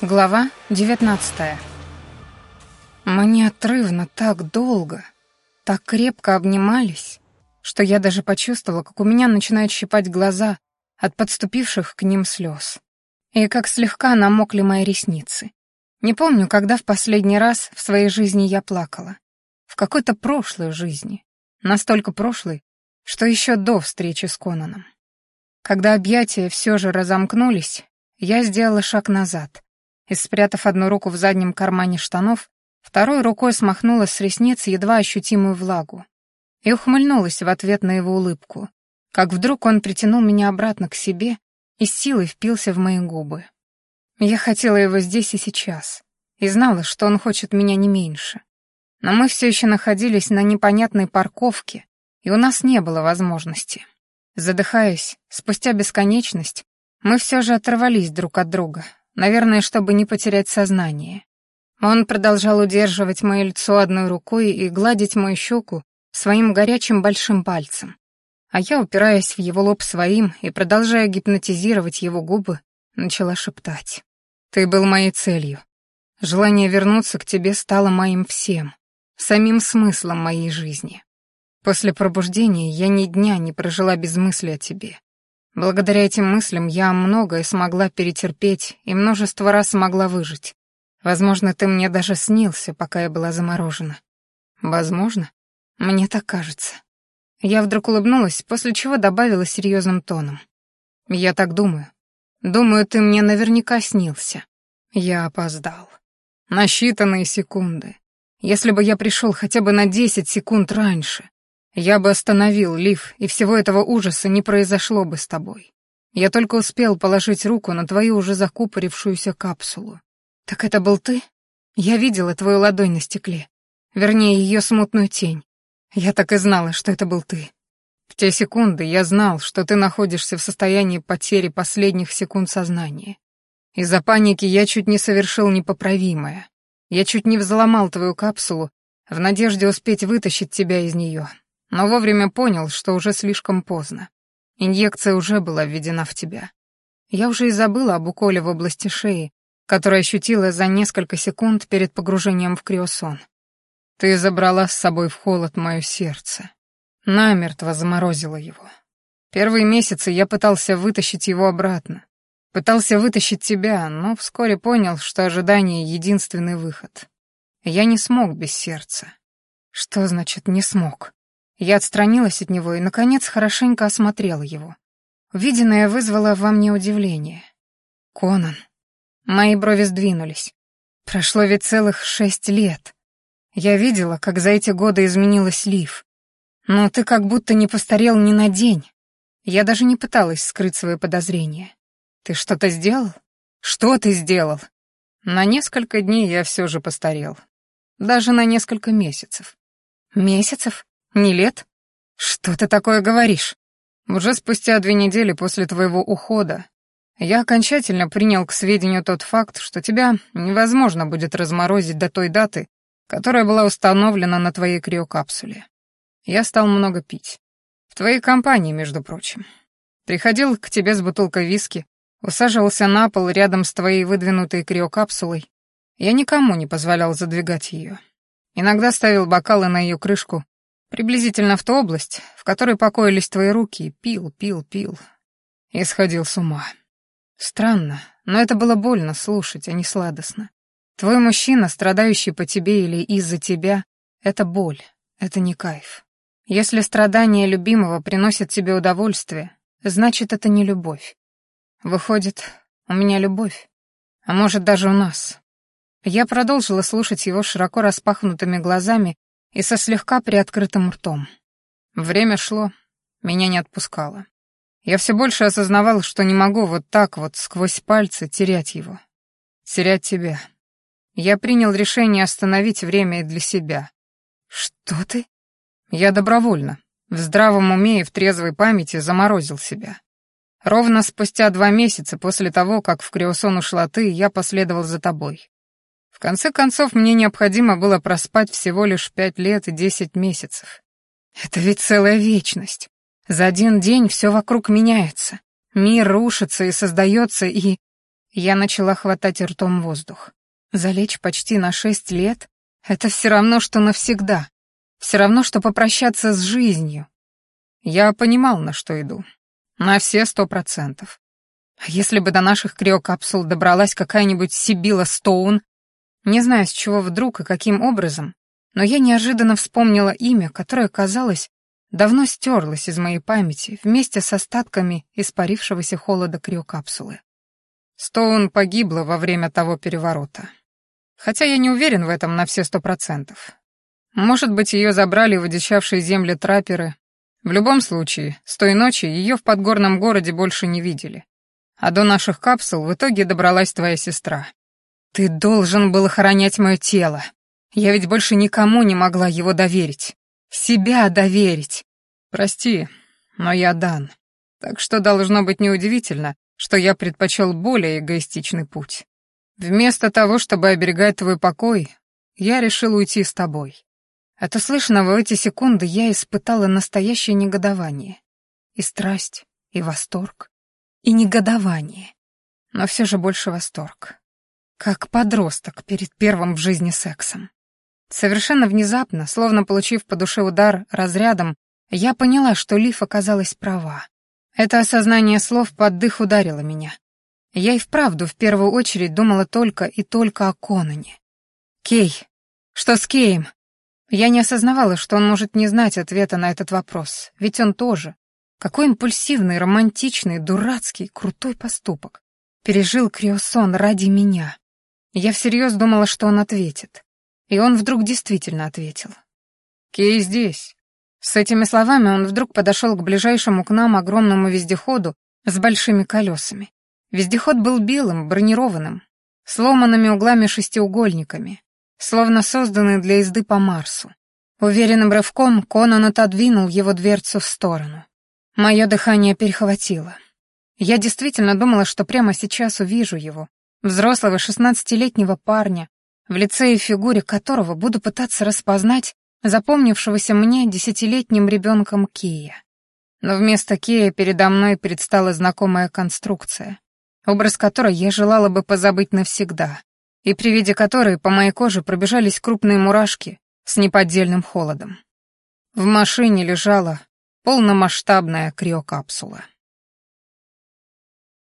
Глава 19 Мы неотрывно так долго, так крепко обнимались, что я даже почувствовала, как у меня начинают щипать глаза от подступивших к ним слез, и как слегка намокли мои ресницы. Не помню, когда в последний раз в своей жизни я плакала. В какой-то прошлой жизни. Настолько прошлой, что еще до встречи с Конаном. Когда объятия все же разомкнулись, я сделала шаг назад — и, спрятав одну руку в заднем кармане штанов, второй рукой смахнула с ресниц едва ощутимую влагу и ухмыльнулась в ответ на его улыбку, как вдруг он притянул меня обратно к себе и с силой впился в мои губы. Я хотела его здесь и сейчас, и знала, что он хочет меня не меньше. Но мы все еще находились на непонятной парковке, и у нас не было возможности. Задыхаясь, спустя бесконечность, мы все же оторвались друг от друга, наверное, чтобы не потерять сознание. Он продолжал удерживать мое лицо одной рукой и гладить мою щеку своим горячим большим пальцем. А я, упираясь в его лоб своим и продолжая гипнотизировать его губы, начала шептать. «Ты был моей целью. Желание вернуться к тебе стало моим всем, самим смыслом моей жизни. После пробуждения я ни дня не прожила без мысли о тебе. Благодаря этим мыслям я многое смогла перетерпеть и множество раз смогла выжить. Возможно, ты мне даже снился, пока я была заморожена. Возможно. Мне так кажется. Я вдруг улыбнулась, после чего добавила серьезным тоном. Я так думаю. Думаю, ты мне наверняка снился. Я опоздал. На считанные секунды. Если бы я пришел хотя бы на десять секунд раньше, я бы остановил, Лив, и всего этого ужаса не произошло бы с тобой. Я только успел положить руку на твою уже закупорившуюся капсулу. Так это был ты? Я видела твою ладонь на стекле. Вернее, ее смутную тень. Я так и знала, что это был ты. В те секунды я знал, что ты находишься в состоянии потери последних секунд сознания. Из-за паники я чуть не совершил непоправимое. Я чуть не взломал твою капсулу в надежде успеть вытащить тебя из нее, но вовремя понял, что уже слишком поздно. Инъекция уже была введена в тебя. Я уже и забыла об уколе в области шеи, который ощутила за несколько секунд перед погружением в криосон. Ты забрала с собой в холод мое сердце. Намертво заморозила его. Первые месяцы я пытался вытащить его обратно. Пытался вытащить тебя, но вскоре понял, что ожидание — единственный выход. Я не смог без сердца. Что значит «не смог»? Я отстранилась от него и, наконец, хорошенько осмотрела его. Увиденное вызвало во мне удивление. «Конан». Мои брови сдвинулись. Прошло ведь целых шесть лет. Я видела, как за эти годы изменилась Лив. Но ты как будто не постарел ни на день. Я даже не пыталась скрыть свои подозрения. Ты что-то сделал? Что ты сделал? На несколько дней я все же постарел. Даже на несколько месяцев. Месяцев? Не лет? Что ты такое говоришь? Уже спустя две недели после твоего ухода я окончательно принял к сведению тот факт, что тебя невозможно будет разморозить до той даты, которая была установлена на твоей криокапсуле. Я стал много пить. В твоей компании, между прочим. Приходил к тебе с бутылкой виски, усаживался на пол рядом с твоей выдвинутой криокапсулой. Я никому не позволял задвигать ее. Иногда ставил бокалы на ее крышку Приблизительно в ту область, в которой покоились твои руки, пил, пил, пил. И сходил с ума. Странно, но это было больно слушать, а не сладостно. Твой мужчина, страдающий по тебе или из-за тебя, — это боль, это не кайф. Если страдание любимого приносит тебе удовольствие, значит, это не любовь. Выходит, у меня любовь. А может, даже у нас. Я продолжила слушать его широко распахнутыми глазами и со слегка приоткрытым ртом. Время шло, меня не отпускало. Я все больше осознавал, что не могу вот так вот сквозь пальцы терять его. Терять тебя. Я принял решение остановить время и для себя. Что ты? Я добровольно, в здравом уме и в трезвой памяти заморозил себя. Ровно спустя два месяца после того, как в Криосон ушла ты, я последовал за тобой. В конце концов, мне необходимо было проспать всего лишь пять лет и десять месяцев. Это ведь целая вечность. За один день все вокруг меняется. Мир рушится и создается, и... Я начала хватать ртом воздух. Залечь почти на шесть лет — это все равно, что навсегда. Все равно, что попрощаться с жизнью. Я понимал, на что иду. На все сто процентов. А если бы до наших криокапсул добралась какая-нибудь Сибила Стоун, не знаю, с чего вдруг и каким образом, но я неожиданно вспомнила имя, которое, казалось, давно стерлось из моей памяти вместе с остатками испарившегося холода криокапсулы. Стоун погибла во время того переворота. Хотя я не уверен в этом на все сто процентов. Может быть, ее забрали в одичавшие земли трапперы. В любом случае, с той ночи ее в подгорном городе больше не видели. А до наших капсул в итоге добралась твоя сестра. Ты должен был охранять мое тело. Я ведь больше никому не могла его доверить. Себя доверить. Прости, но я Дан. Так что должно быть неудивительно, что я предпочел более эгоистичный путь. Вместо того, чтобы оберегать твой покой, я решил уйти с тобой. От услышанного в эти секунды я испытала настоящее негодование. И страсть, и восторг, и негодование. Но все же больше восторг. Как подросток перед первым в жизни сексом. Совершенно внезапно, словно получив по душе удар разрядом, я поняла, что Лив оказалась права. Это осознание слов под дых ударило меня. Я и вправду в первую очередь думала только и только о Кононе. «Кей, что с Кеем?» Я не осознавала, что он может не знать ответа на этот вопрос, ведь он тоже. Какой импульсивный, романтичный, дурацкий, крутой поступок. Пережил Криосон ради меня. Я всерьез думала, что он ответит. И он вдруг действительно ответил. «Кей здесь». С этими словами он вдруг подошел к ближайшему к нам огромному вездеходу с большими колесами. Вездеход был белым, бронированным, сломанными углами-шестиугольниками, словно созданный для езды по Марсу. Уверенным рывком Конан отодвинул его дверцу в сторону. Мое дыхание перехватило. Я действительно думала, что прямо сейчас увижу его, взрослого шестнадцатилетнего парня, в лице и фигуре которого буду пытаться распознать запомнившегося мне десятилетним ребенком Кия. Но вместо Кия передо мной предстала знакомая конструкция, образ которой я желала бы позабыть навсегда, и при виде которой по моей коже пробежались крупные мурашки с неподдельным холодом. В машине лежала полномасштабная криокапсула.